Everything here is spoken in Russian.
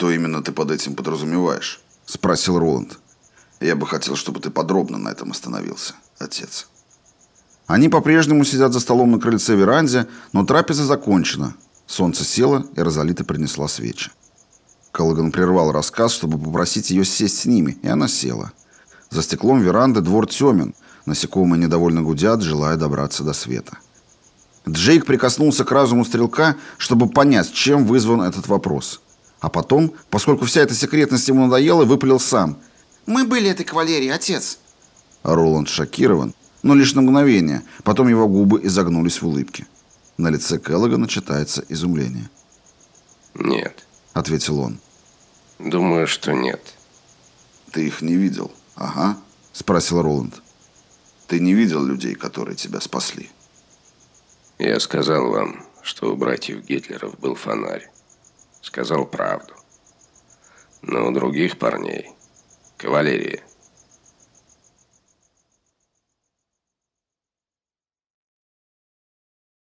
«Что именно ты под этим подразумеваешь?» – спросил Роланд. «Я бы хотел, чтобы ты подробно на этом остановился, отец». Они по-прежнему сидят за столом на крыльце веранде, но трапеза закончена. Солнце село, и Розалита принесла свечи. Коллаган прервал рассказ, чтобы попросить ее сесть с ними, и она села. За стеклом веранды двор темен, насекомые недовольно гудят, желая добраться до света. Джейк прикоснулся к разуму стрелка, чтобы понять, чем вызван этот вопрос. А потом, поскольку вся эта секретность ему надоела, выпалил сам. «Мы были этой кавалерией, отец!» Роланд шокирован, но лишь на мгновение. Потом его губы изогнулись в улыбке. На лице Келлогана читается изумление. «Нет», — ответил он. «Думаю, что нет». «Ты их не видел?» «Ага», — спросил Роланд. «Ты не видел людей, которые тебя спасли?» «Я сказал вам, что у братьев Гитлеров был фонарь. Сказал правду. Но у других парней, кавалерии,